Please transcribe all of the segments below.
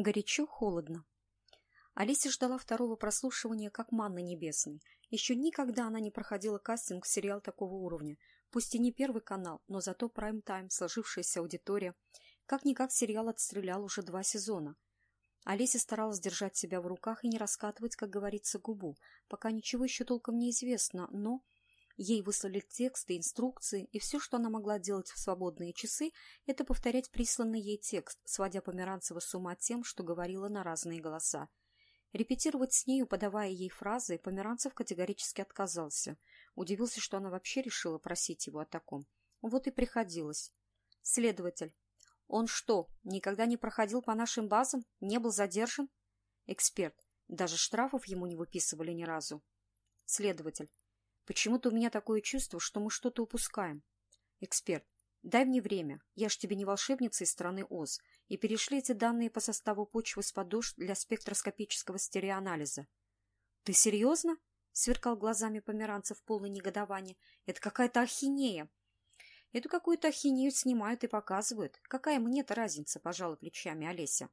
Горячо, холодно. Алиса ждала второго прослушивания как манны небесной. Еще никогда она не проходила кастинг в сериал такого уровня. Пусть и не первый канал, но зато прайм-тайм, сложившаяся аудитория. Как-никак сериал отстрелял уже два сезона. Олеся старалась держать себя в руках и не раскатывать, как говорится, губу. Пока ничего еще толком не известно, но Ей выслали тексты, инструкции, и все, что она могла делать в свободные часы, это повторять присланный ей текст, сводя Померанцева с ума тем, что говорила на разные голоса. Репетировать с нею, подавая ей фразы, Померанцев категорически отказался. Удивился, что она вообще решила просить его о таком. Вот и приходилось. Следователь. Он что, никогда не проходил по нашим базам? Не был задержан? Эксперт. Даже штрафов ему не выписывали ни разу. Следователь. Почему-то у меня такое чувство, что мы что-то упускаем. Эксперт, дай мне время, я ж тебе не волшебница из страны ОЗ, и перешли эти данные по составу почвы с подошв для спектроскопического стереоанализа. Ты серьезно? Сверкал глазами померанцев полный негодования. Это какая-то ахинея. Эту какую-то ахинею снимают и показывают. Какая мне-то разница, пожалуй, плечами Олеся.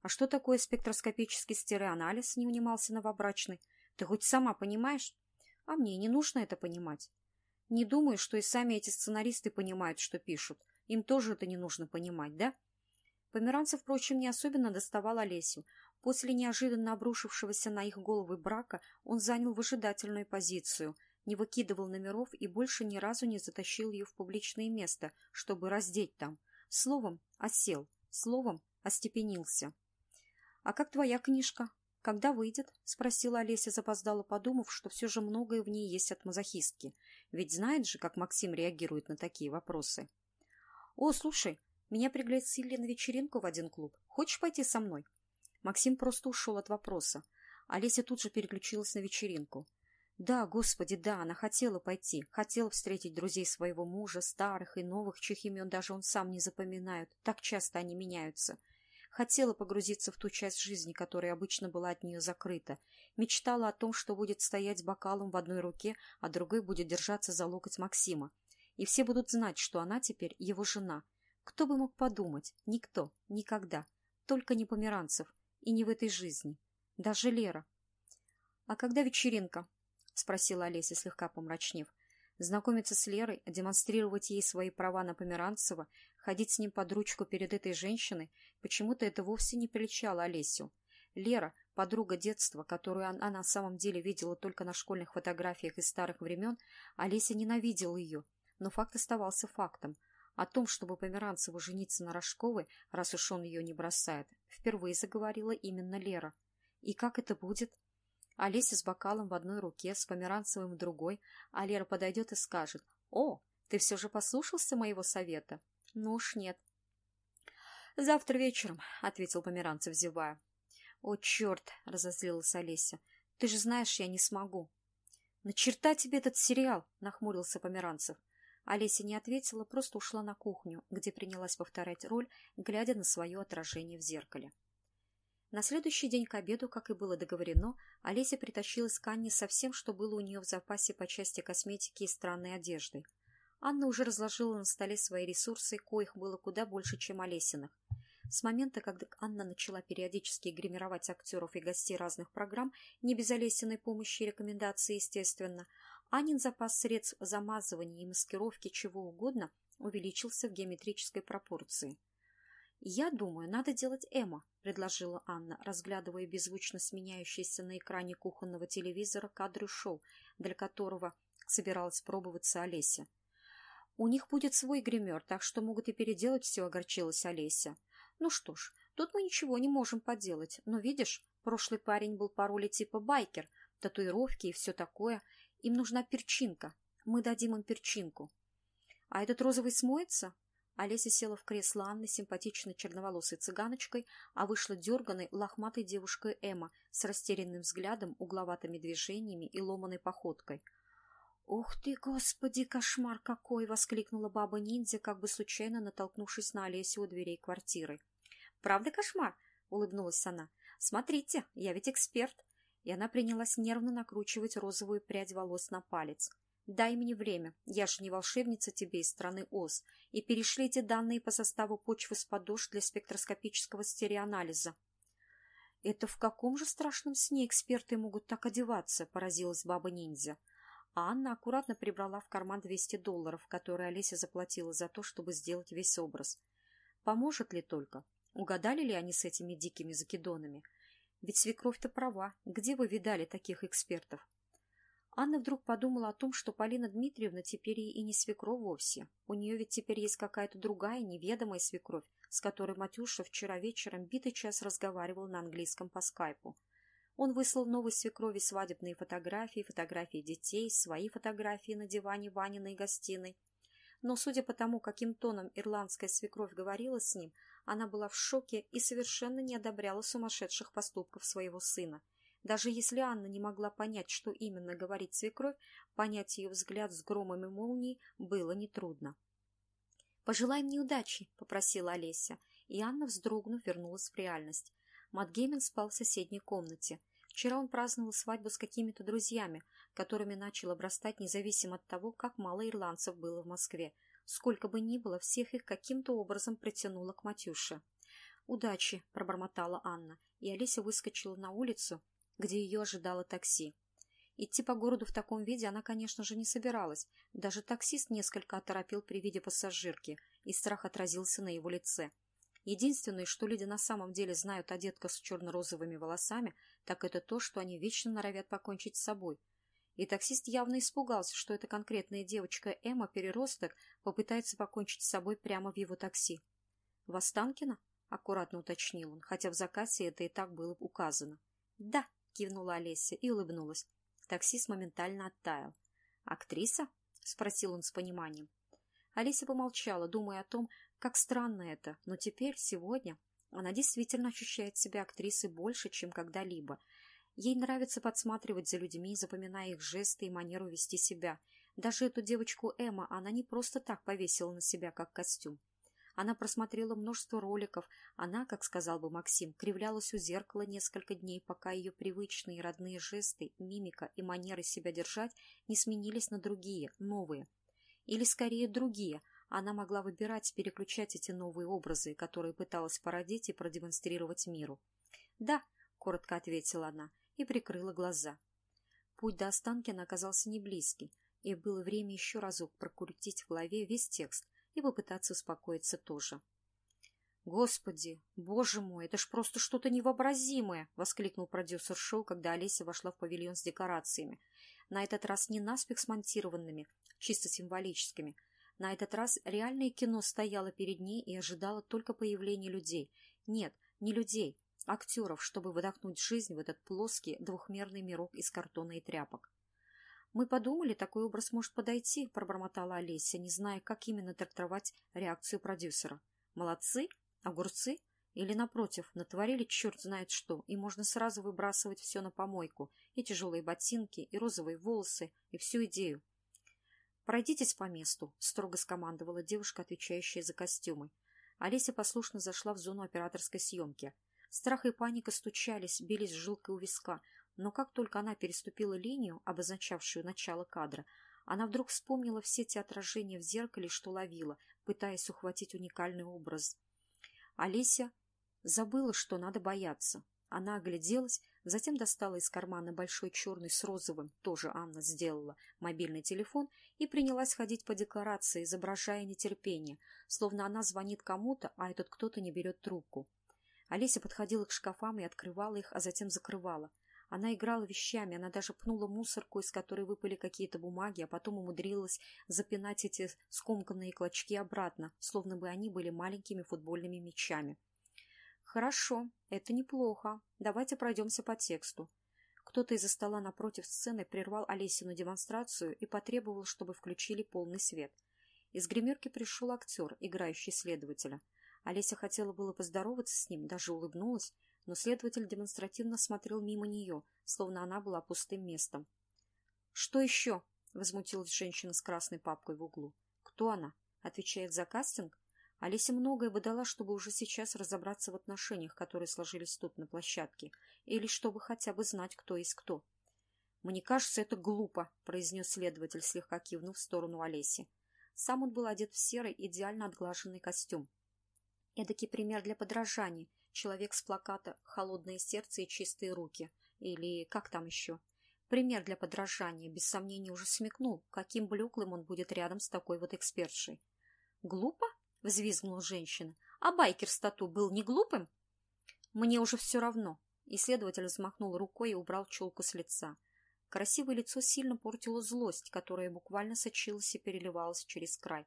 А что такое спектроскопический стереоанализ, не унимался новобрачный? Ты хоть сама понимаешь? А мне не нужно это понимать. Не думаю, что и сами эти сценаристы понимают, что пишут. Им тоже это не нужно понимать, да? Померанцев, впрочем, не особенно доставал Олесю. После неожиданно обрушившегося на их головы брака он занял выжидательную позицию, не выкидывал номеров и больше ни разу не затащил ее в публичное место, чтобы раздеть там. Словом, осел, словом, остепенился. — А как твоя книжка? «Когда выйдет?» — спросила Олеся, запоздала, подумав, что все же многое в ней есть от мазохистки. Ведь знает же, как Максим реагирует на такие вопросы. «О, слушай, меня пригласили на вечеринку в один клуб. Хочешь пойти со мной?» Максим просто ушел от вопроса. Олеся тут же переключилась на вечеринку. Да, господи, да, она хотела пойти, хотела встретить друзей своего мужа, старых и новых, чьих имен даже он сам не запоминает. Так часто они меняются хотела погрузиться в ту часть жизни, которая обычно была от нее закрыта, мечтала о том, что будет стоять с бокалом в одной руке, а другой будет держаться за локоть Максима. И все будут знать, что она теперь его жена. Кто бы мог подумать? Никто. Никогда. Только не Померанцев. И не в этой жизни. Даже Лера. — А когда вечеринка? — спросила Олеся, слегка помрачнев. Знакомиться с Лерой, демонстрировать ей свои права на Померанцева, ходить с ним под ручку перед этой женщиной, почему-то это вовсе не приличало Олесю. Лера, подруга детства, которую она на самом деле видела только на школьных фотографиях из старых времен, Олеся ненавидела ее, но факт оставался фактом. О том, чтобы Померанцеву жениться на Рожковой, раз уж он ее не бросает, впервые заговорила именно Лера. И как это будет? Олеся с бокалом в одной руке, с Померанцевым в другой, а Лера подойдет и скажет «О, ты все же послушался моего совета?» «Ну уж нет». «Завтра вечером», — ответил Померанцев, зевая. «О, черт!» — разозлилась Олеся. «Ты же знаешь, я не смогу». «На черта тебе этот сериал!» — нахмурился Померанцев. Олеся не ответила, просто ушла на кухню, где принялась повторять роль, глядя на свое отражение в зеркале. На следующий день к обеду, как и было договорено, Олеся притащила из Канни со всем, что было у нее в запасе по части косметики и странной одежды. Анна уже разложила на столе свои ресурсы, коих было куда больше, чем Олесиных. С момента, когда Анна начала периодически гримировать актеров и гостей разных программ, не без Олесиной помощи и рекомендаций, естественно, Анин запас средств замазывания и маскировки чего угодно увеличился в геометрической пропорции. «Я думаю, надо делать Эма», — предложила Анна, разглядывая беззвучно сменяющиеся на экране кухонного телевизора кадры шоу, для которого собиралась пробоваться Олеся. «У них будет свой гример, так что могут и переделать все», — огорчилась Олеся. «Ну что ж, тут мы ничего не можем поделать, но видишь, прошлый парень был по роли типа байкер, татуировки и все такое. Им нужна перчинка. Мы дадим им перчинку». «А этот розовый смоется?» Олеся села в кресло Анны симпатичной черноволосой цыганочкой, а вышла дерганой, лохматой девушкой Эмма с растерянным взглядом, угловатыми движениями и ломаной походкой. «Ух ты, господи, кошмар какой!» — воскликнула баба-ниндзя, как бы случайно натолкнувшись на Олесю у дверей квартиры. «Правда кошмар?» — улыбнулась она. «Смотрите, я ведь эксперт!» И она принялась нервно накручивать розовую прядь волос на палец. Дай мне время, я же не волшебница тебе из страны Оз, и перешлите данные по составу почвы с подошв для спектроскопического стереоанализа. Это в каком же страшном сне эксперты могут так одеваться? Поразилась баба-ниндзя. А Анна аккуратно прибрала в карман 200 долларов, которые Олеся заплатила за то, чтобы сделать весь образ. Поможет ли только? Угадали ли они с этими дикими закидонами? Ведь свекровь-то права. Где вы видали таких экспертов? Анна вдруг подумала о том, что Полина Дмитриевна теперь и не свекровь вовсе. У нее ведь теперь есть какая-то другая, неведомая свекровь, с которой Матюша вчера вечером битый час разговаривал на английском по скайпу. Он выслал новой свекрови свадебные фотографии, фотографии детей, свои фотографии на диване Ваниной гостиной. Но, судя по тому, каким тоном ирландская свекровь говорила с ним, она была в шоке и совершенно не одобряла сумасшедших поступков своего сына. Даже если Анна не могла понять, что именно говорит свекровь, понять ее взгляд с громом и молнией было нетрудно. «Пожелай мне удачи», — попросила Олеся, и Анна, вздрогнув, вернулась в реальность. Матгеймен спал в соседней комнате. Вчера он праздновал свадьбу с какими-то друзьями, которыми начал обрастать независимо от того, как мало ирландцев было в Москве. Сколько бы ни было, всех их каким-то образом притянуло к Матюше. «Удачи!» – пробормотала Анна, и Олеся выскочила на улицу, где ее ожидало такси. Идти по городу в таком виде она, конечно же, не собиралась. Даже таксист несколько оторопил при виде пассажирки, и страх отразился на его лице. Единственное, что люди на самом деле знают о детках с черно-розовыми волосами, так это то, что они вечно норовят покончить с собой. И таксист явно испугался, что эта конкретная девочка Эмма Переросток попытается покончить с собой прямо в его такси. «Востанкина?» — аккуратно уточнил он, хотя в заказе это и так было указано. «Да», — кивнула Олеся и улыбнулась. Таксист моментально оттаял. «Актриса?» — спросил он с пониманием. Олеся помолчала, думая о том, как странно это, но теперь, сегодня, она действительно ощущает себя актрисой больше, чем когда-либо. Ей нравится подсматривать за людьми, запоминая их жесты и манеру вести себя. Даже эту девочку Эмма она не просто так повесила на себя, как костюм. Она просмотрела множество роликов. Она, как сказал бы Максим, кривлялась у зеркала несколько дней, пока ее привычные родные жесты, мимика и манеры себя держать не сменились на другие, новые. Или, скорее, другие. Она могла выбирать, переключать эти новые образы, которые пыталась породить и продемонстрировать миру. «Да», — коротко ответила она и прикрыла глаза. Путь до Останкина оказался не близкий, и было время еще разок прокрутить в голове весь текст, и попытаться успокоиться тоже. «Господи, боже мой, это ж просто что-то невообразимое!» — воскликнул продюсер шоу, когда Олеся вошла в павильон с декорациями. На этот раз не наспех смонтированными, чисто символическими. На этот раз реальное кино стояло перед ней и ожидало только появления людей. Нет, не людей, актеров, чтобы выдохнуть жизнь в этот плоский двухмерный мирок из картона и тряпок. «Мы подумали, такой образ может подойти», — пробормотала Олеся, не зная, как именно трактовать реакцию продюсера. «Молодцы? Огурцы? Или, напротив, натворили черт знает что, и можно сразу выбрасывать все на помойку, и тяжелые ботинки, и розовые волосы, и всю идею?» «Пройдитесь по месту», — строго скомандовала девушка, отвечающая за костюмы. Олеся послушно зашла в зону операторской съемки. Страх и паника стучались, бились жилкой у виска, но как только она переступила линию, обозначавшую начало кадра, она вдруг вспомнила все те отражения в зеркале, что ловила, пытаясь ухватить уникальный образ. Олеся забыла, что надо бояться. Она огляделась, затем достала из кармана большой черный с розовым, тоже Анна сделала, мобильный телефон и принялась ходить по декларации, изображая нетерпение, словно она звонит кому-то, а этот кто-то не берет трубку. Олеся подходила к шкафам и открывала их, а затем закрывала. Она играла вещами, она даже пнула мусорку, из которой выпали какие-то бумаги, а потом умудрилась запинать эти скомканные клочки обратно, словно бы они были маленькими футбольными мячами. «Хорошо, это неплохо. Давайте пройдемся по тексту». Кто-то из-за стола напротив сцены прервал Олесину демонстрацию и потребовал, чтобы включили полный свет. Из гримерки пришел актер, играющий следователя. Олеся хотела было поздороваться с ним, даже улыбнулась, но следователь демонстративно смотрел мимо нее, словно она была пустым местом. — Что еще? — возмутилась женщина с красной папкой в углу. — Кто она? Отвечает за кастинг? Олеся многое бы дала, чтобы уже сейчас разобраться в отношениях, которые сложились тут на площадке, или чтобы хотя бы знать, кто есть кто. — Мне кажется, это глупо, — произнес следователь, слегка кивнув в сторону Олеси. Сам он был одет в серый, идеально отглаженный костюм. Эдакий пример для подражания, Человек с плаката «Холодное сердце и чистые руки» или как там еще. Пример для подражания, без сомнения, уже смекнул, каким блеклым он будет рядом с такой вот экспертшей. «Глупо?» — взвизгнула женщина. «А байкер с тату был не глупым?» «Мне уже все равно». Исследователь взмахнул рукой и убрал челку с лица. Красивое лицо сильно портило злость, которая буквально сочилась и переливалась через край.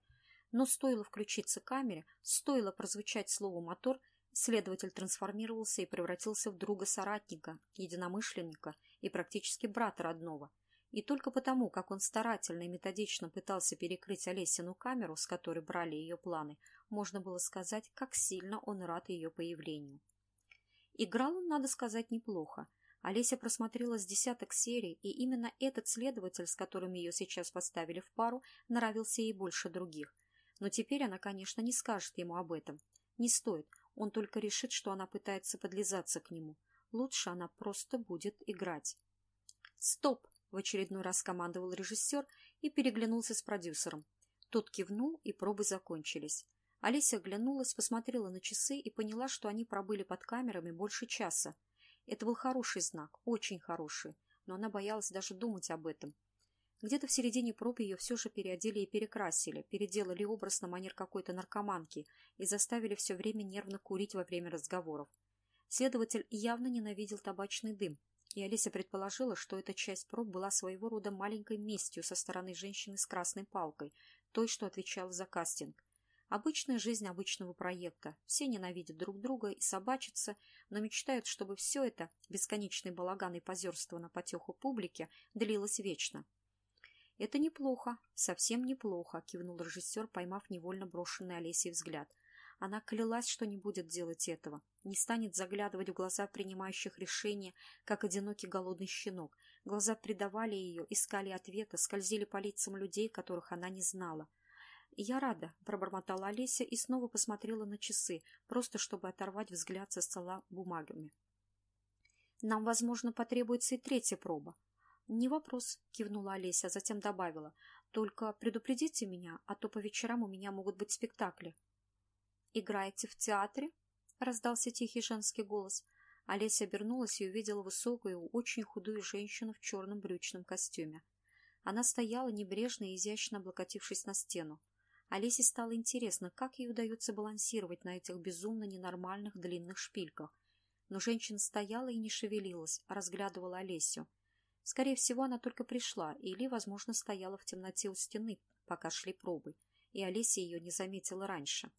Но стоило включиться камере, стоило прозвучать слово «мотор», следователь трансформировался и превратился в друга-соратника, единомышленника и практически брата родного. И только потому, как он старательно и методично пытался перекрыть Олесину камеру, с которой брали ее планы, можно было сказать, как сильно он рад ее появлению. Играл он, надо сказать, неплохо. Олеся просмотрела с десяток серий, и именно этот следователь, с которым ее сейчас поставили в пару, нравился ей больше других. Но теперь она, конечно, не скажет ему об этом. Не стоит, он только решит, что она пытается подлизаться к нему. Лучше она просто будет играть. «Стоп!» — в очередной раз командовал режиссер и переглянулся с продюсером. Тот кивнул, и пробы закончились. Олеся оглянулась, посмотрела на часы и поняла, что они пробыли под камерами больше часа. Это был хороший знак, очень хороший, но она боялась даже думать об этом. Где-то в середине проб ее все же переодели и перекрасили, переделали образ на манер какой-то наркоманки и заставили все время нервно курить во время разговоров. Следователь явно ненавидел табачный дым, и Олеся предположила, что эта часть проб была своего рода маленькой местью со стороны женщины с красной палкой, той, что отвечала за кастинг. Обычная жизнь обычного проекта. Все ненавидят друг друга и собачатся, но мечтают, чтобы все это, бесконечный балаган и позерство на потеху публики, длилось вечно. «Это неплохо, совсем неплохо», — кивнул режиссер, поймав невольно брошенный Олесей взгляд. Она клялась, что не будет делать этого, не станет заглядывать в глаза принимающих решения, как одинокий голодный щенок. Глаза предавали ее, искали ответа, скользили по лицам людей, которых она не знала. «Я рада», — пробормотала Олеся и снова посмотрела на часы, просто чтобы оторвать взгляд со стола бумагами. «Нам, возможно, потребуется и третья проба». «Не вопрос», — кивнула Олеся, а затем добавила. «Только предупредите меня, а то по вечерам у меня могут быть спектакли». «Играете в театре?» — раздался тихий женский голос. Олеся обернулась и увидела высокую, очень худую женщину в черном брючном костюме. Она стояла небрежно и изящно облокотившись на стену. Олесе стало интересно, как ей удается балансировать на этих безумно ненормальных длинных шпильках. Но женщина стояла и не шевелилась, а разглядывала Олесю. Скорее всего, она только пришла или, возможно, стояла в темноте у стены, пока шли пробы, и Олеся ее не заметила раньше.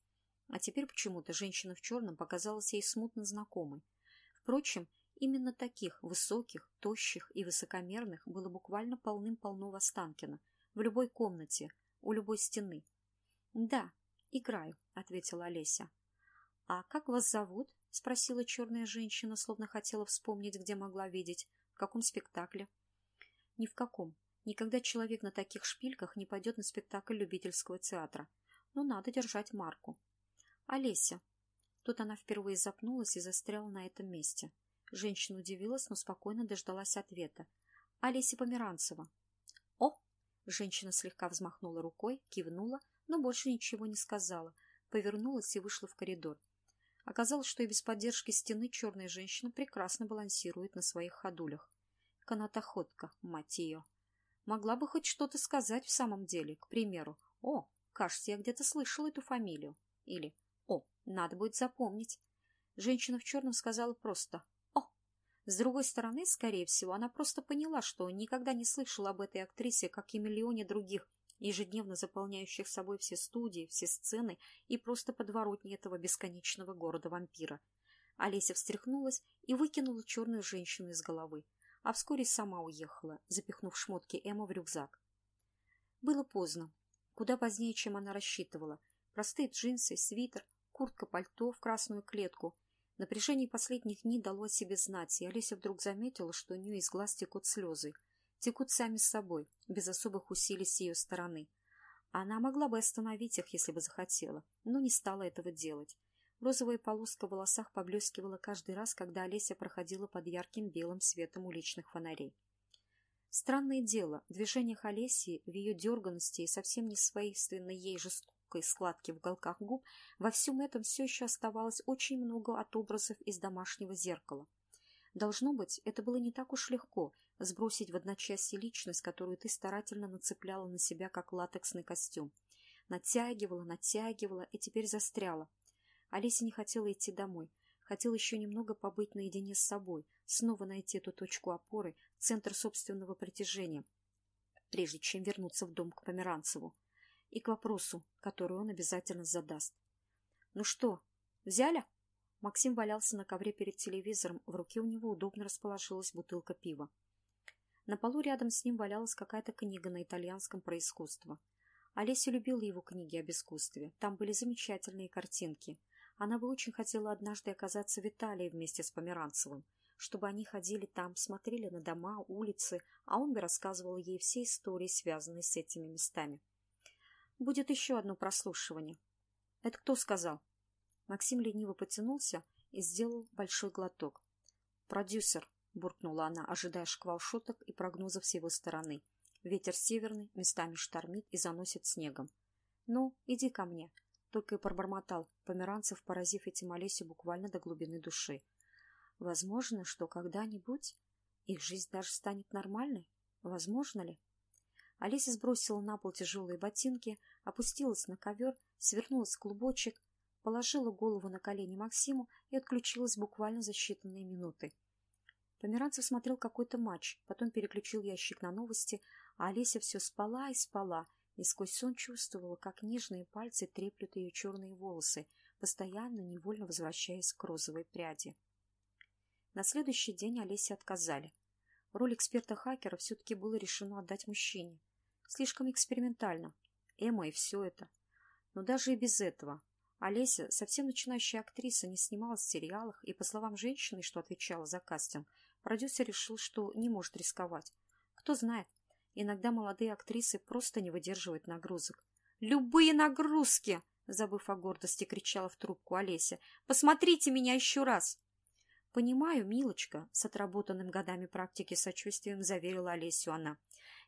А теперь почему-то женщина в черном показалась ей смутно знакомой. Впрочем, именно таких высоких, тощих и высокомерных было буквально полным-полно в Останкино, в любой комнате, у любой стены. «Да, играю», — ответила Олеся. «А как вас зовут?» — спросила черная женщина, словно хотела вспомнить, где могла видеть. «В каком спектакле?» «Ни в каком. Никогда человек на таких шпильках не пойдет на спектакль любительского театра. Но надо держать марку». «Олеся». Тут она впервые запнулась и застряла на этом месте. Женщина удивилась, но спокойно дождалась ответа. «Олеся Померанцева». «О!» Женщина слегка взмахнула рукой, кивнула, но больше ничего не сказала, повернулась и вышла в коридор. Оказалось, что и без поддержки стены черная женщина прекрасно балансирует на своих ходулях. Канатоходка, мать ее. Могла бы хоть что-то сказать в самом деле, к примеру. «О, кажется, я где-то слышала эту фамилию». Или «О, надо будет запомнить». Женщина в черном сказала просто «О». С другой стороны, скорее всего, она просто поняла, что никогда не слышала об этой актрисе, как и миллионе других ежедневно заполняющих собой все студии, все сцены и просто подворотни этого бесконечного города-вампира. Олеся встряхнулась и выкинула черную женщину из головы, а вскоре сама уехала, запихнув шмотки Эмма в рюкзак. Было поздно, куда позднее, чем она рассчитывала. Простые джинсы, свитер, куртка-пальто в красную клетку. Напряжение последних дней дало о себе знать, и Олеся вдруг заметила, что у нее из глаз текут слезы – текут сами собой, без особых усилий с ее стороны. Она могла бы остановить их, если бы захотела, но не стала этого делать. Розовая полоска в волосах поблескивала каждый раз, когда Олеся проходила под ярким белым светом уличных фонарей. Странное дело, в движениях Олесии, в ее дерганности и совсем не свойственной ей легкой складки в уголках губ, во всем этом все еще оставалось очень много от образов из домашнего зеркала. Должно быть, это было не так уж легко — сбросить в одночасье личность, которую ты старательно нацепляла на себя, как латексный костюм. Натягивала, натягивала и теперь застряла. Олеся не хотела идти домой. Хотела еще немного побыть наедине с собой, снова найти эту точку опоры, центр собственного притяжения, прежде чем вернуться в дом к Померанцеву. И к вопросу, который он обязательно задаст. «Ну что, взяли?» Максим валялся на ковре перед телевизором, в руке у него удобно расположилась бутылка пива. На полу рядом с ним валялась какая-то книга на итальянском про искусство. Олеся любила его книги об искусстве. Там были замечательные картинки. Она бы очень хотела однажды оказаться в Италии вместе с Померанцевым, чтобы они ходили там, смотрели на дома, улицы, а он бы рассказывал ей все истории, связанные с этими местами. Будет еще одно прослушивание. Это кто сказал? Максим лениво потянулся и сделал большой глоток. «Продюсер», — буркнула она, ожидая шквал шуток и прогнозов с его стороны. Ветер северный, местами штормит и заносит снегом. «Ну, иди ко мне», — только и пробормотал, Померанцев, поразив этим Олесю буквально до глубины души. «Возможно, что когда-нибудь их жизнь даже станет нормальной? Возможно ли?» Олеся сбросила на пол тяжелые ботинки, опустилась на ковер, свернулась в клубочек положила голову на колени Максиму и отключилась буквально за считанные минуты. Померанцев смотрел какой-то матч, потом переключил ящик на новости, а Олеся все спала и спала, и сквозь сон чувствовала, как нежные пальцы треплют ее черные волосы, постоянно невольно возвращаясь к розовой пряди. На следующий день Олесе отказали. Роль эксперта-хакера все-таки было решено отдать мужчине. Слишком экспериментально. Эмма и все это. Но даже и без этого Олеся, совсем начинающая актриса, не снималась в сериалах, и, по словам женщины, что отвечала за кастинг, продюсер решил, что не может рисковать. Кто знает, иногда молодые актрисы просто не выдерживают нагрузок. «Любые нагрузки!» — забыв о гордости, кричала в трубку Олеся. «Посмотрите меня еще раз!» «Понимаю, милочка», — с отработанным годами практики сочувствием заверила Олесю она.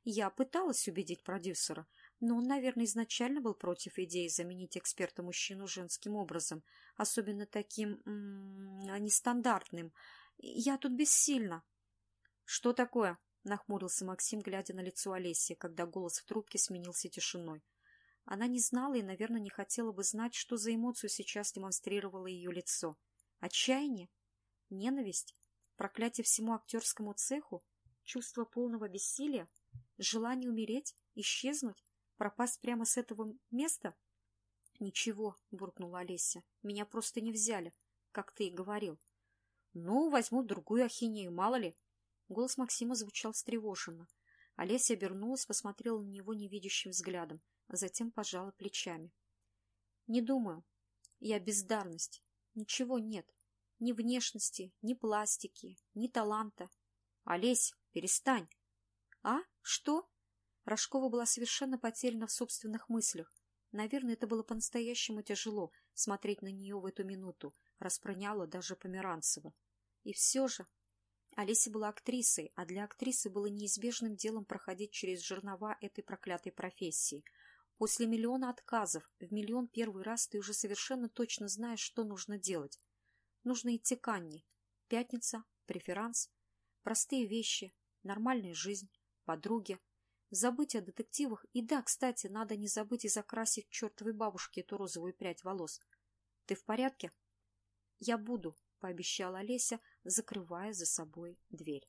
«Я пыталась убедить продюсера, но он, наверное, изначально был против идеи заменить эксперта-мужчину женским образом, особенно таким м -м, нестандартным. Я тут бессильна. — Что такое? — нахмурился Максим, глядя на лицо Олеси, когда голос в трубке сменился тишиной. Она не знала и, наверное, не хотела бы знать, что за эмоцию сейчас демонстрировало ее лицо. Отчаяние? Ненависть? Проклятие всему актерскому цеху? Чувство полного бессилия? Желание умереть? Исчезнуть? Пропасть прямо с этого места? — Ничего, — буркнула Олеся. — Меня просто не взяли, как ты и говорил. — Ну, возьму другую ахинею, мало ли. Голос Максима звучал встревоженно. Олеся обернулась, посмотрела на него невидящим взглядом, а затем пожала плечами. — Не думаю. Я бездарность. Ничего нет. Ни внешности, ни пластики, ни таланта. — Олесь, перестань. — А? Что? Рожкова была совершенно потеряна в собственных мыслях. Наверное, это было по-настоящему тяжело смотреть на нее в эту минуту, распроняло даже Померанцева. И все же... Олеся была актрисой, а для актрисы было неизбежным делом проходить через жернова этой проклятой профессии. После миллиона отказов, в миллион первый раз ты уже совершенно точно знаешь, что нужно делать. Нужно идти к Анне. Пятница, преферанс, простые вещи, нормальная жизнь, подруги, Забыть о детективах. И да, кстати, надо не забыть и закрасить чертовой бабушке эту розовую прядь волос. Ты в порядке? Я буду, пообещала Олеся, закрывая за собой дверь.